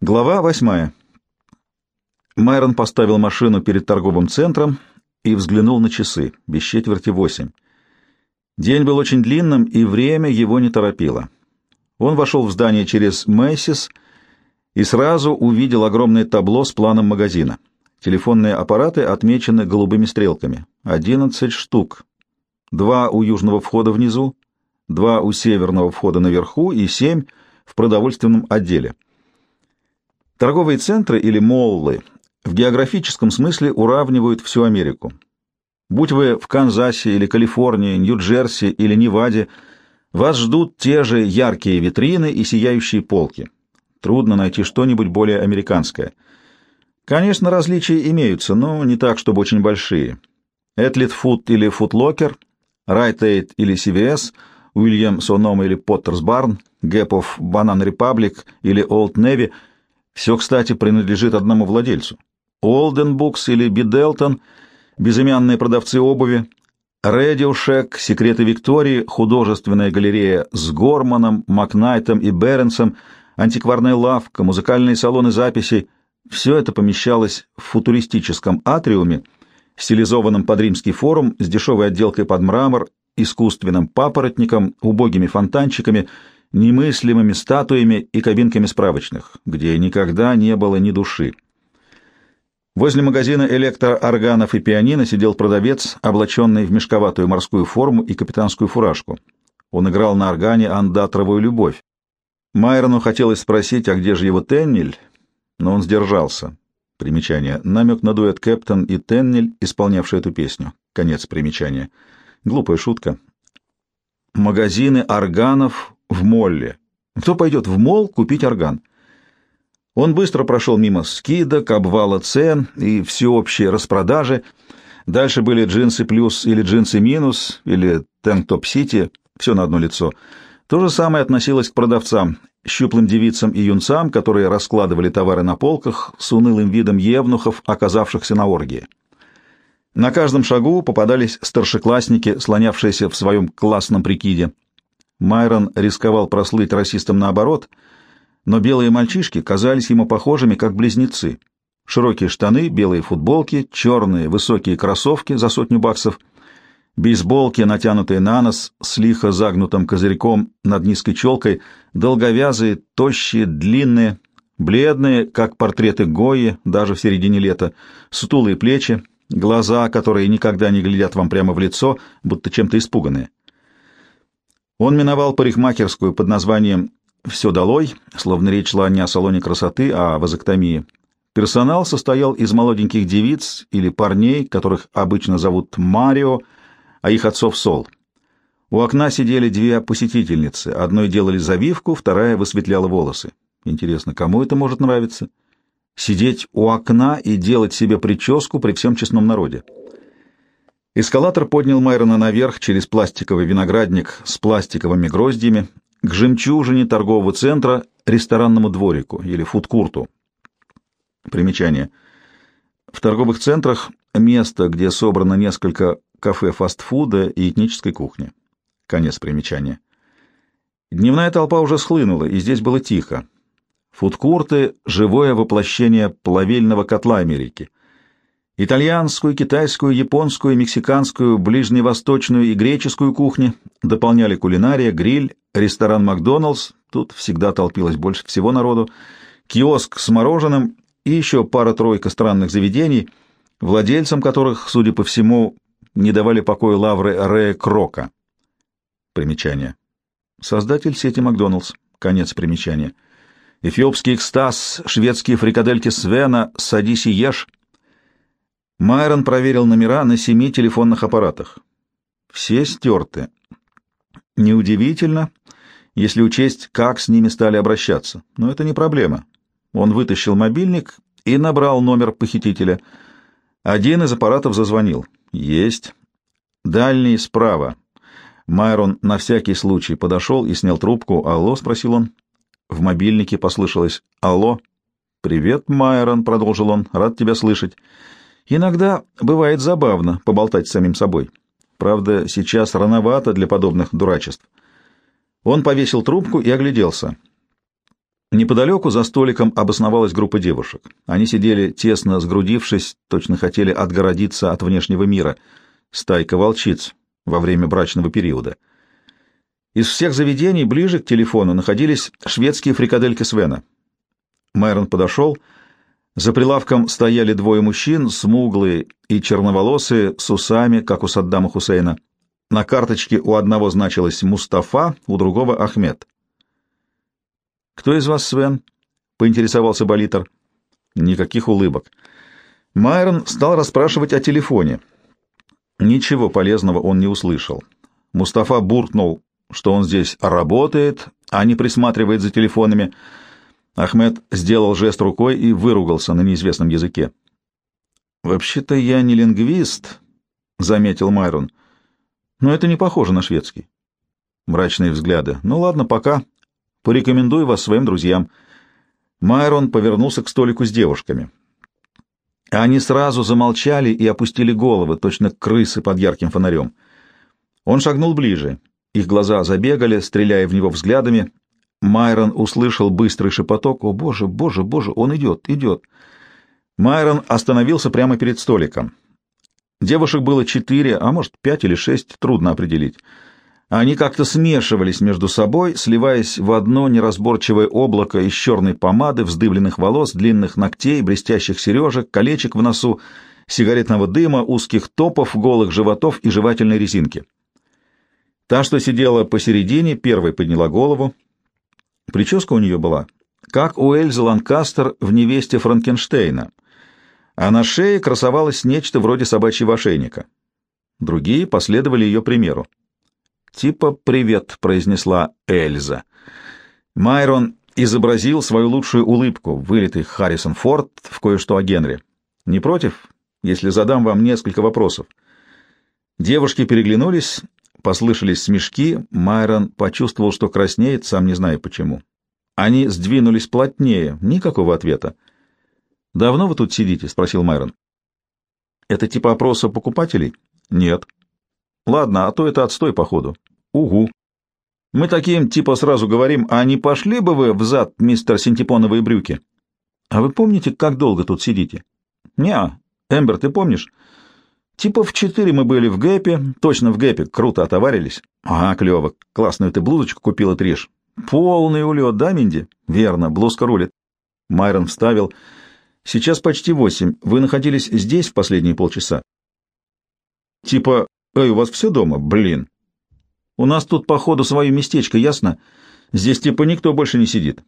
Глава восьмая. Майрон поставил машину перед торговым центром и взглянул на часы, без четверти восемь. День был очень длинным, и время его не торопило. Он вошел в здание через Мэйсис и сразу увидел огромное табло с планом магазина. Телефонные аппараты отмечены голубыми стрелками. Одиннадцать штук. Два у южного входа внизу, два у северного входа наверху и семь в продовольственном отделе. Торговые центры или моллы в географическом смысле уравнивают всю Америку. Будь вы в Канзасе или Калифорнии, Нью-Джерси или Неваде, вас ждут те же яркие витрины и сияющие полки. Трудно найти что-нибудь более американское. Конечно, различия имеются, но не так, чтобы очень большие. Этлит Фуд или Футлокер, Райт Эйд или CVS, Уильям Сонома или Поттерс Барн, Гэпов Банан Репаблик или Олд Неви — все, кстати, принадлежит одному владельцу. Олден Букс или Биделтон — безымянные продавцы обуви, Радиошек, Секреты Виктории, художественная галерея с Горманом, Макнайтом и Беренсом, антикварная лавка, музыкальные салоны записей — все это помещалось в футуристическом атриуме, стилизованном под римский форум с дешевой отделкой под мрамор, искусственным папоротником, убогими фонтанчиками — немыслимыми статуями и кабинками справочных, где никогда не было ни души. Возле магазина электроорганов и пианино сидел продавец, облаченный в мешковатую морскую форму и капитанскую фуражку. Он играл на органе андатровую любовь. Майрону хотелось спросить, а где же его Теннель, но он сдержался. Примечание. Намек на дуэт Кэптон и Теннель, исполнявший эту песню. Конец примечания. Глупая шутка. Магазины органов в молле. Кто пойдет в мол купить орган? Он быстро прошел мимо скидок, обвала цен и всеобщей распродажи. Дальше были джинсы плюс или джинсы минус, или тэнк-топ сити, все на одно лицо. То же самое относилось к продавцам, щуплым девицам и юнцам, которые раскладывали товары на полках с унылым видом евнухов, оказавшихся на оргии. На каждом шагу попадались старшеклассники, слонявшиеся в своем классном прикиде — Майрон рисковал прослыть расистом наоборот, но белые мальчишки казались ему похожими, как близнецы. Широкие штаны, белые футболки, черные высокие кроссовки за сотню баксов, бейсболки, натянутые на нос, с лихо загнутым козырьком над низкой челкой, долговязые, тощие, длинные, бледные, как портреты Гои, даже в середине лета, сутулые плечи, глаза, которые никогда не глядят вам прямо в лицо, будто чем-то испуганные. Он миновал парикмахерскую под названием «Все долой», словно речь шла не о салоне красоты, а о вазоктомии. Персонал состоял из молоденьких девиц или парней, которых обычно зовут Марио, а их отцов Сол. У окна сидели две посетительницы. Одной делали завивку, вторая высветляла волосы. Интересно, кому это может нравиться? Сидеть у окна и делать себе прическу при всем честном народе. Эскалатор поднял Майрона наверх через пластиковый виноградник с пластиковыми гроздьями к жемчужине торгового центра, ресторанному дворику или фудкурту. Примечание. В торговых центрах место, где собрано несколько кафе фастфуда и этнической кухни. Конец примечания. Дневная толпа уже схлынула, и здесь было тихо. Фудкурты — живое воплощение плавильного котла Америки — Итальянскую, китайскую, японскую, мексиканскую, ближневосточную и греческую кухни дополняли кулинария, гриль, ресторан «Макдоналдс», тут всегда толпилось больше всего народу, киоск с мороженым и еще пара-тройка странных заведений, владельцам которых, судя по всему, не давали покоя лавры Рэя Крока. Примечание. Создатель сети «Макдоналдс». Конец примечания. Эфиопский экстаз, шведские фрикадельки Свена, «Садись и ешь», Майрон проверил номера на семи телефонных аппаратах. Все стерты. Неудивительно, если учесть, как с ними стали обращаться. Но это не проблема. Он вытащил мобильник и набрал номер похитителя. Один из аппаратов зазвонил. Есть. Дальний справа. Майрон на всякий случай подошел и снял трубку. «Алло?» — спросил он. В мобильнике послышалось «Алло». «Привет, Майрон», — продолжил он. «Рад тебя слышать». Иногда бывает забавно поболтать с самим собой. Правда, сейчас рановато для подобных дурачеств. Он повесил трубку и огляделся. Неподалеку за столиком обосновалась группа девушек. Они сидели тесно сгрудившись, точно хотели отгородиться от внешнего мира. Стайка волчиц во время брачного периода. Из всех заведений ближе к телефону находились шведские фрикадельки Свена. Майрон подошел. За прилавком стояли двое мужчин, смуглые и черноволосые, с усами, как у Саддама Хусейна. На карточке у одного значилось «Мустафа», у другого «Ахмед». «Кто из вас Свен?» — поинтересовался Болитер. Никаких улыбок. Майрон стал расспрашивать о телефоне. Ничего полезного он не услышал. Мустафа буркнул, что он здесь работает, а не присматривает за телефонами. Ахмед сделал жест рукой и выругался на неизвестном языке. «Вообще-то я не лингвист», — заметил Майрон. «Но это не похоже на шведский». Мрачные взгляды. «Ну ладно, пока. Порекомендую вас своим друзьям». Майрон повернулся к столику с девушками. Они сразу замолчали и опустили головы, точно крысы под ярким фонарем. Он шагнул ближе. Их глаза забегали, стреляя в него взглядами. Майрон услышал быстрый шепоток. «О, боже, боже, боже, он идет, идет!» Майрон остановился прямо перед столиком. Девушек было четыре, а может, пять или шесть, трудно определить. Они как-то смешивались между собой, сливаясь в одно неразборчивое облако из черной помады, вздыбленных волос, длинных ногтей, блестящих сережек, колечек в носу, сигаретного дыма, узких топов, голых животов и жевательной резинки. Та, что сидела посередине, первой подняла голову. Прическа у нее была, как у Эльзы Ланкастер в «Невесте Франкенштейна», а на шее красовалось нечто вроде собачьего ошейника. Другие последовали ее примеру. «Типа привет», — произнесла Эльза. Майрон изобразил свою лучшую улыбку, вылитый Харрисон Форд в кое-что о Генри. «Не против, если задам вам несколько вопросов?» Девушки переглянулись, послышались смешки, Майрон почувствовал, что краснеет, сам не зная почему. Они сдвинулись плотнее, никакого ответа. «Давно вы тут сидите?» — спросил Майрон. «Это типа опроса покупателей?» «Нет». Ладно, а то это отстой, походу. Угу. Мы таким типа сразу говорим, а не пошли бы вы взад, мистер Синтепоновые брюки? А вы помните, как долго тут сидите? Неа. Эмбер, ты помнишь? Типа в четыре мы были в Гэпе, точно в Гэпе, круто отоварились. Ага, клево, классную ты блузочку купила, Триш. Полный улет, да, Минди? Верно, блузка рулит. Майрон вставил. Сейчас почти восемь. Вы находились здесь в последние полчаса? Типа «Эй, у вас все дома? Блин!» «У нас тут, походу, свое местечко, ясно? Здесь типа никто больше не сидит.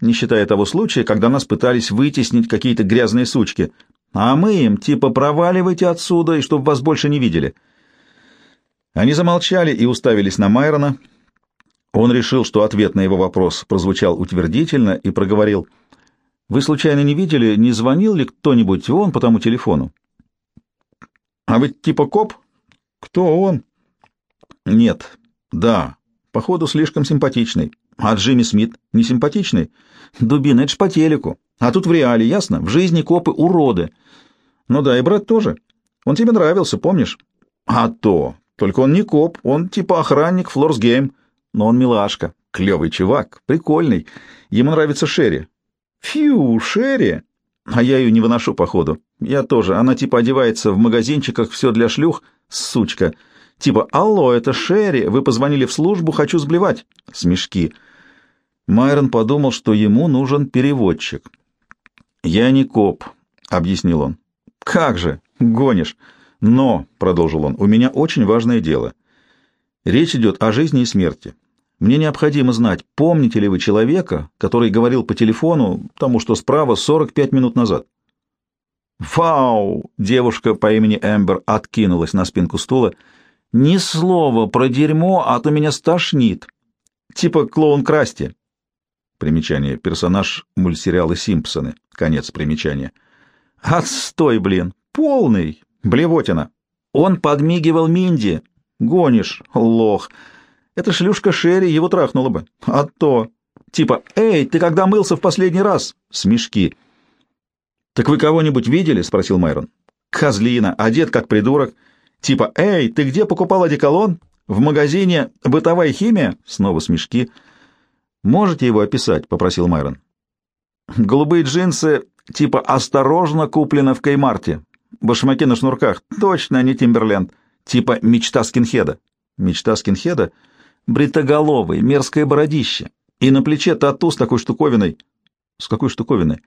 Не считая того случая, когда нас пытались вытеснить какие-то грязные сучки. А мы им типа проваливайте отсюда, и чтоб вас больше не видели». Они замолчали и уставились на Майрона. Он решил, что ответ на его вопрос прозвучал утвердительно и проговорил. «Вы случайно не видели, не звонил ли кто-нибудь вон по тому телефону?» «А вы типа коп?» Кто он? Нет. Да. Походу, слишком симпатичный. А Джимми Смит не симпатичный? Дубина, это ж по телеку. А тут в реале, ясно? В жизни копы уроды. Ну да, и брат тоже. Он тебе нравился, помнишь? А то. Только он не коп, он типа охранник Флорсгейм. Но он милашка. Клевый чувак, прикольный. Ему нравится Шерри. Фью, Шерри. А я ее не выношу, походу. Я тоже. Она типа одевается в магазинчиках, все для шлюх — Сучка. Типа «Алло, это Шерри, вы позвонили в службу, хочу сблевать». Смешки. Майрон подумал, что ему нужен переводчик. «Я не коп», — объяснил он. «Как же? Гонишь!» «Но», — продолжил он, — «у меня очень важное дело. Речь идет о жизни и смерти. Мне необходимо знать, помните ли вы человека, который говорил по телефону, тому, что справа, 45 минут назад?» «Вау!» — девушка по имени Эмбер откинулась на спинку стула. «Ни слова про дерьмо, а то меня стошнит. Типа клоун Красти». Примечание. Персонаж мультсериала «Симпсоны». Конец примечания. «Отстой, блин! Полный! Блевотина! Он подмигивал Минди! Гонишь, лох! Эта шлюшка Шерри его трахнула бы. А то! Типа, эй, ты когда мылся в последний раз?» Смешки. «Так вы кого-нибудь видели?» — спросил Майрон. «Козлина, одет как придурок. Типа, эй, ты где покупал одеколон? В магазине «Бытовая химия»?» Снова смешки. «Можете его описать?» — попросил Майрон. Голубые джинсы типа «Осторожно» куплено в Кеймарте. Башмаки на шнурках. Точно, не Тимберленд. Типа «Мечта скинхеда». Мечта скинхеда? Бритоголовый, мерзкое бородище. И на плече тату с такой штуковиной. С какой штуковиной?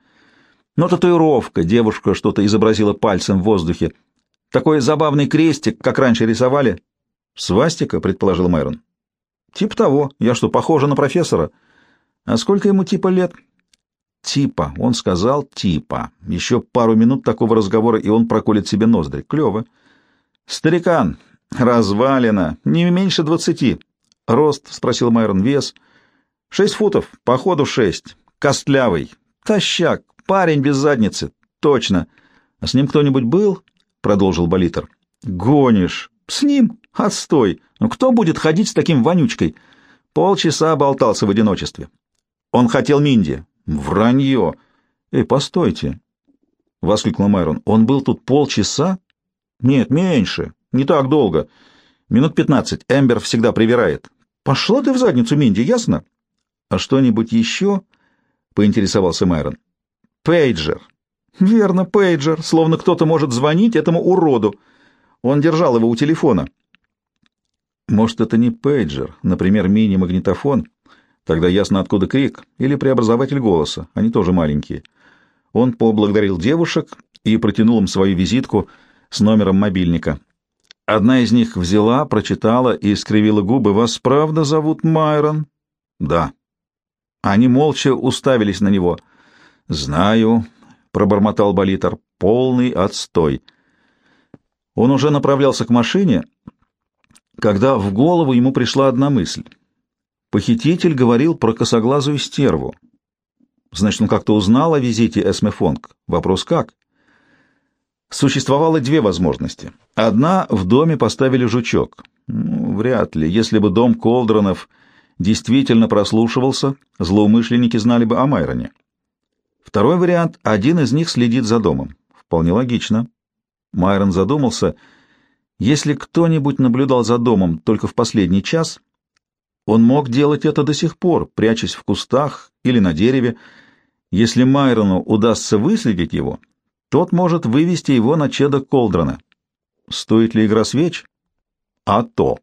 Ну, татуировка. Девушка что-то изобразила пальцем в воздухе. Такой забавный крестик, как раньше рисовали. Свастика, предположил Майрон. Тип того. Я что, похожа на профессора? А сколько ему типа лет? Типа. Он сказал типа. Еще пару минут такого разговора, и он проколет себе ноздри. Клево. Старикан. Развалина. Не меньше двадцати. Рост, спросил Майрон. Вес. Шесть футов. Походу шесть. Костлявый. Тащак. Парень без задницы. Точно. А с ним кто-нибудь был? Продолжил Болитер. Гонишь. С ним? Отстой. Ну кто будет ходить с таким вонючкой? Полчаса болтался в одиночестве. Он хотел Минди. Вранье. Эй, постойте. Воскликнул Майрон. Он был тут полчаса? Нет, меньше. Не так долго. Минут пятнадцать. Эмбер всегда привирает. Пошла ты в задницу, Минди, ясно? А что-нибудь еще? Поинтересовался Майрон. Пейджер. Верно, пейджер. Словно кто-то может звонить этому уроду. Он держал его у телефона. Может, это не пейджер, например, мини-магнитофон? Тогда ясно, откуда крик. Или преобразователь голоса. Они тоже маленькие. Он поблагодарил девушек и протянул им свою визитку с номером мобильника. Одна из них взяла, прочитала и скривила губы. «Вас правда зовут Майрон?» «Да». Они молча уставились на него. «Знаю», — пробормотал Болитер, — «полный отстой». Он уже направлялся к машине, когда в голову ему пришла одна мысль. Похититель говорил про косоглазую стерву. Значит, он как-то узнал о визите Эсме Фонг. Вопрос как? Существовало две возможности. Одна — в доме поставили жучок. Ну, вряд ли. Если бы дом Колдронов действительно прослушивался, злоумышленники знали бы о Майроне. Второй вариант — один из них следит за домом. Вполне логично. Майрон задумался. Если кто-нибудь наблюдал за домом только в последний час, он мог делать это до сих пор, прячась в кустах или на дереве. Если Майрону удастся выследить его, тот может вывести его на чедо Колдрона. Стоит ли игра свеч? А то.